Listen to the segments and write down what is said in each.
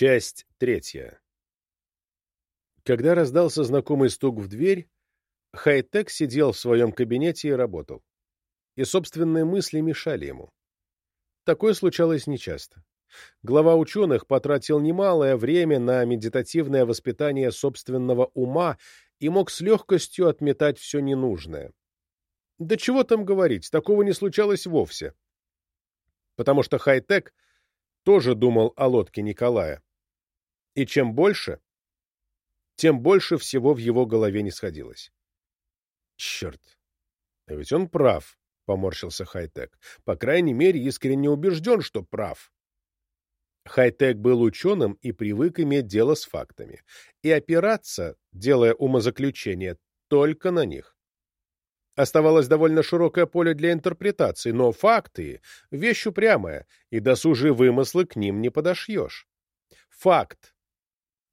Часть третья. Когда раздался знакомый стук в дверь, Хай-Тек сидел в своем кабинете и работал. И собственные мысли мешали ему. Такое случалось нечасто. Глава ученых потратил немалое время на медитативное воспитание собственного ума и мог с легкостью отметать все ненужное. Да чего там говорить, такого не случалось вовсе. Потому что Хай-Тек тоже думал о лодке Николая. И чем больше, тем больше всего в его голове не сходилось. Черт! А ведь он прав, — поморщился Хай-Тек. По крайней мере, искренне убежден, что прав. Хай-Тек был ученым и привык иметь дело с фактами, и опираться, делая умозаключения, только на них. Оставалось довольно широкое поле для интерпретации, но факты — вещь упрямая, и досужие вымыслы к ним не подошьешь. Факт.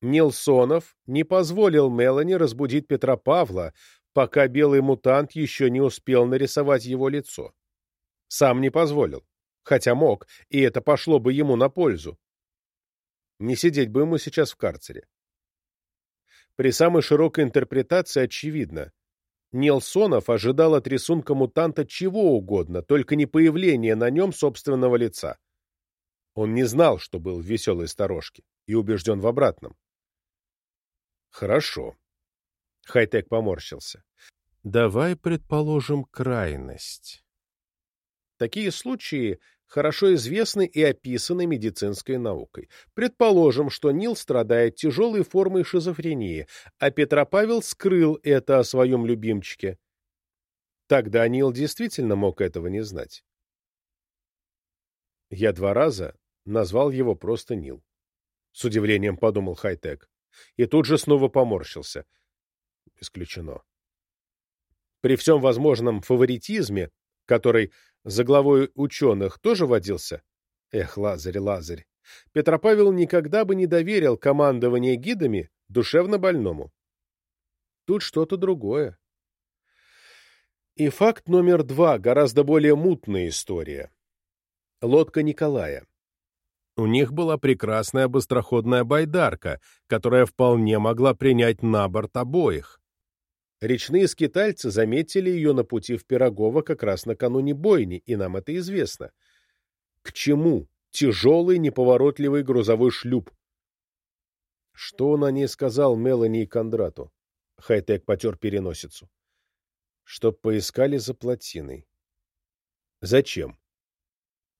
Нилсонов не позволил Мелани разбудить Петра Павла, пока белый мутант еще не успел нарисовать его лицо. Сам не позволил, хотя мог, и это пошло бы ему на пользу. Не сидеть бы ему сейчас в карцере. При самой широкой интерпретации очевидно. Нилсонов ожидал от рисунка мутанта чего угодно, только не появления на нем собственного лица. Он не знал, что был в веселой сторожке, и убежден в обратном. Хорошо. Хайтек поморщился. Давай предположим крайность. Такие случаи хорошо известны и описаны медицинской наукой. Предположим, что Нил страдает тяжелой формой шизофрении, а Петропавел скрыл это о своем любимчике. Тогда Нил действительно мог этого не знать. Я два раза назвал его просто Нил. С удивлением подумал Хайтек. И тут же снова поморщился. Исключено. При всем возможном фаворитизме, который за главой ученых тоже водился? Эх, Лазарь, Лазарь. Петропавел никогда бы не доверил командование гидами душевно больному. Тут что-то другое. И факт номер два, гораздо более мутная история. Лодка Николая. У них была прекрасная быстроходная байдарка, которая вполне могла принять на борт обоих. Речные скитальцы заметили ее на пути в Пирогово как раз накануне бойни, и нам это известно. К чему тяжелый неповоротливый грузовой шлюп? Что он о ней сказал Мелани и Кондрату? Хайтек потер переносицу. Чтоб поискали за плотиной. Зачем?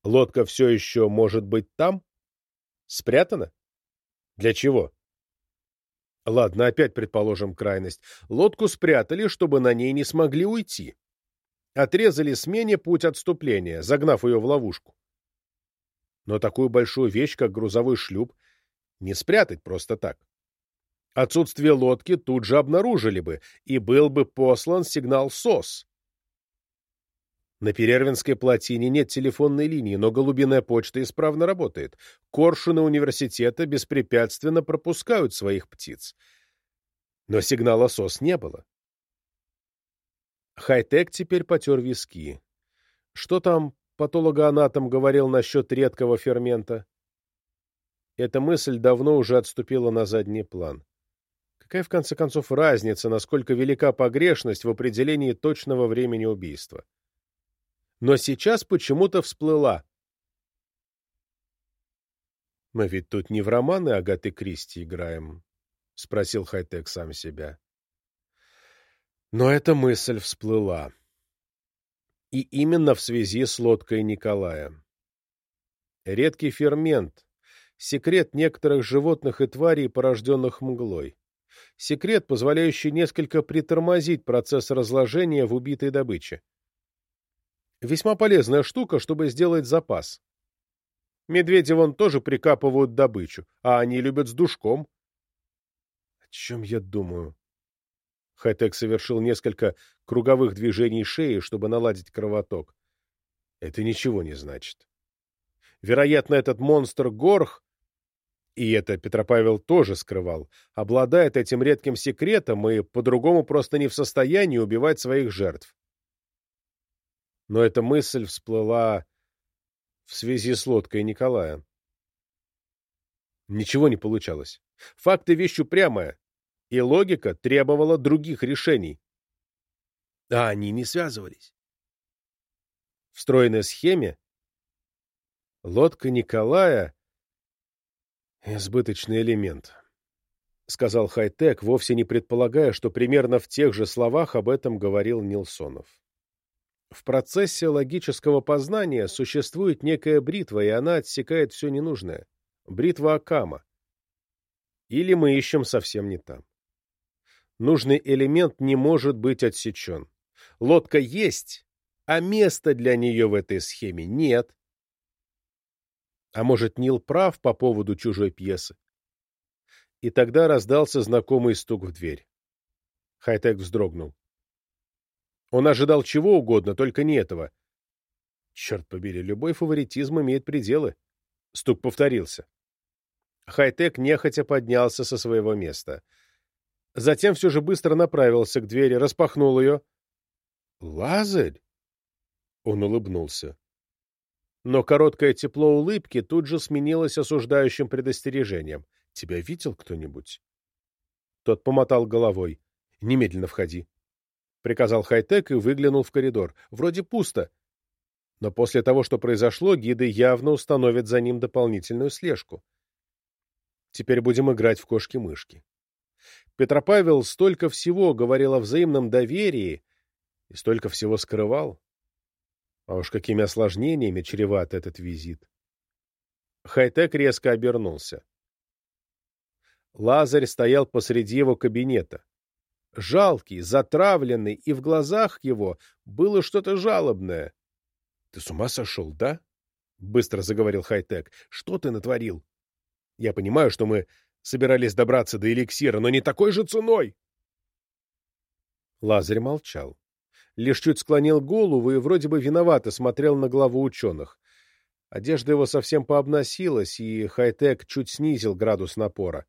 Лодка все еще может быть там? Спрятана? Для чего? Ладно, опять предположим крайность. Лодку спрятали, чтобы на ней не смогли уйти. Отрезали смене путь отступления, загнав ее в ловушку. Но такую большую вещь, как грузовой шлюп, не спрятать просто так. Отсутствие лодки тут же обнаружили бы, и был бы послан сигнал СОС. На Перервинской плотине нет телефонной линии, но голубиная почта исправно работает. Коршуны университета беспрепятственно пропускают своих птиц. Но сигнала СОС не было. Хай-тек теперь потер виски. Что там патологоанатом говорил насчет редкого фермента? Эта мысль давно уже отступила на задний план. Какая, в конце концов, разница, насколько велика погрешность в определении точного времени убийства? Но сейчас почему-то всплыла. «Мы ведь тут не в романы Агаты Кристи играем», — спросил Хайтек сам себя. Но эта мысль всплыла. И именно в связи с лодкой Николая. Редкий фермент — секрет некоторых животных и тварей, порожденных мглой. Секрет, позволяющий несколько притормозить процесс разложения в убитой добыче. Весьма полезная штука, чтобы сделать запас. Медведи вон тоже прикапывают добычу, а они любят с душком. О чем я думаю? Хайтек совершил несколько круговых движений шеи, чтобы наладить кровоток. Это ничего не значит. Вероятно, этот монстр Горх, и это Петропавел тоже скрывал, обладает этим редким секретом и по-другому просто не в состоянии убивать своих жертв но эта мысль всплыла в связи с лодкой Николая. Ничего не получалось. Факты — вещь упрямая, и логика требовала других решений. А они не связывались. В стройной схеме лодка Николая — избыточный элемент, — сказал Хайтек, вовсе не предполагая, что примерно в тех же словах об этом говорил Нилсонов. В процессе логического познания существует некая бритва, и она отсекает все ненужное. Бритва Акама. Или мы ищем совсем не там. Нужный элемент не может быть отсечен. Лодка есть, а места для нее в этой схеме нет. А может, Нил прав по поводу чужой пьесы? И тогда раздался знакомый стук в дверь. Хайтек вздрогнул. Он ожидал чего угодно, только не этого. Черт побери, любой фаворитизм имеет пределы. Стук повторился. Хайтек нехотя поднялся со своего места. Затем все же быстро направился к двери, распахнул ее. «Лазарь!» Он улыбнулся. Но короткое тепло улыбки тут же сменилось осуждающим предостережением. «Тебя видел кто-нибудь?» Тот помотал головой. «Немедленно входи», — приказал Хайтек и выглянул в коридор. «Вроде пусто». Но после того, что произошло, гиды явно установят за ним дополнительную слежку. Теперь будем играть в кошки-мышки. Петропавел столько всего говорил о взаимном доверии и столько всего скрывал. А уж какими осложнениями чреват этот визит. Хайтек резко обернулся. Лазарь стоял посреди его кабинета. Жалкий, затравленный, и в глазах его было что-то жалобное. — Ты с ума сошел, да? — быстро заговорил Хайтек. — Что ты натворил? Я понимаю, что мы собирались добраться до эликсира, но не такой же ценой. Лазарь молчал. Лишь чуть склонил голову и вроде бы виновато смотрел на главу ученых. Одежда его совсем пообносилась, и хай-тек чуть снизил градус напора.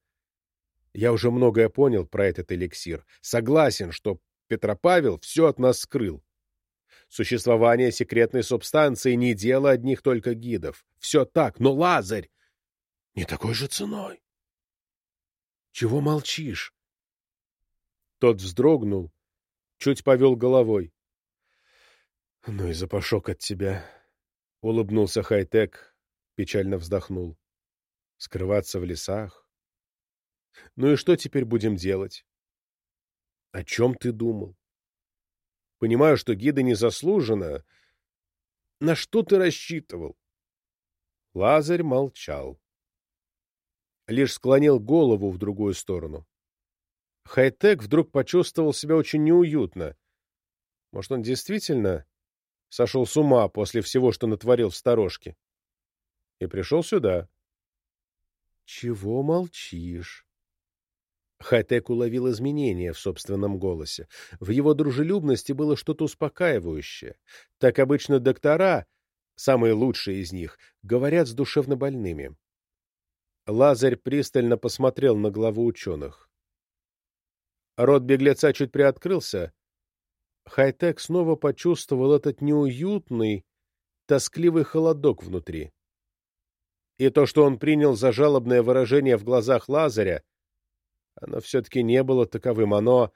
Я уже многое понял про этот эликсир. Согласен, что Петропавел все от нас скрыл. Существование секретной субстанции не дело одних только гидов. Все так, но Лазарь не такой же ценой. Чего молчишь? Тот вздрогнул, чуть повел головой. — Ну и запашок от тебя, — улыбнулся Хайтек, печально вздохнул. — Скрываться в лесах? Ну и что теперь будем делать? — О чем ты думал? Понимаю, что гида незаслуженно. На что ты рассчитывал? Лазарь молчал лишь склонил голову в другую сторону. Хайтек вдруг почувствовал себя очень неуютно. Может, он действительно сошел с ума после всего, что натворил в сторожке? И пришел сюда. — Чего молчишь? Хайтек уловил изменения в собственном голосе. В его дружелюбности было что-то успокаивающее. Так обычно доктора, самые лучшие из них, говорят с душевнобольными. Лазарь пристально посмотрел на главу ученых. Рот беглеца чуть приоткрылся. Хайтек снова почувствовал этот неуютный, тоскливый холодок внутри. И то, что он принял за жалобное выражение в глазах Лазаря, оно все-таки не было таковым. Оно...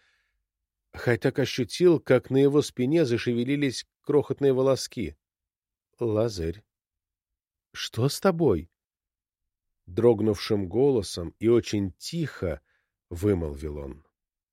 Хайтек ощутил, как на его спине зашевелились крохотные волоски. — Лазарь, что с тобой? дрогнувшим голосом и очень тихо вымолвил он.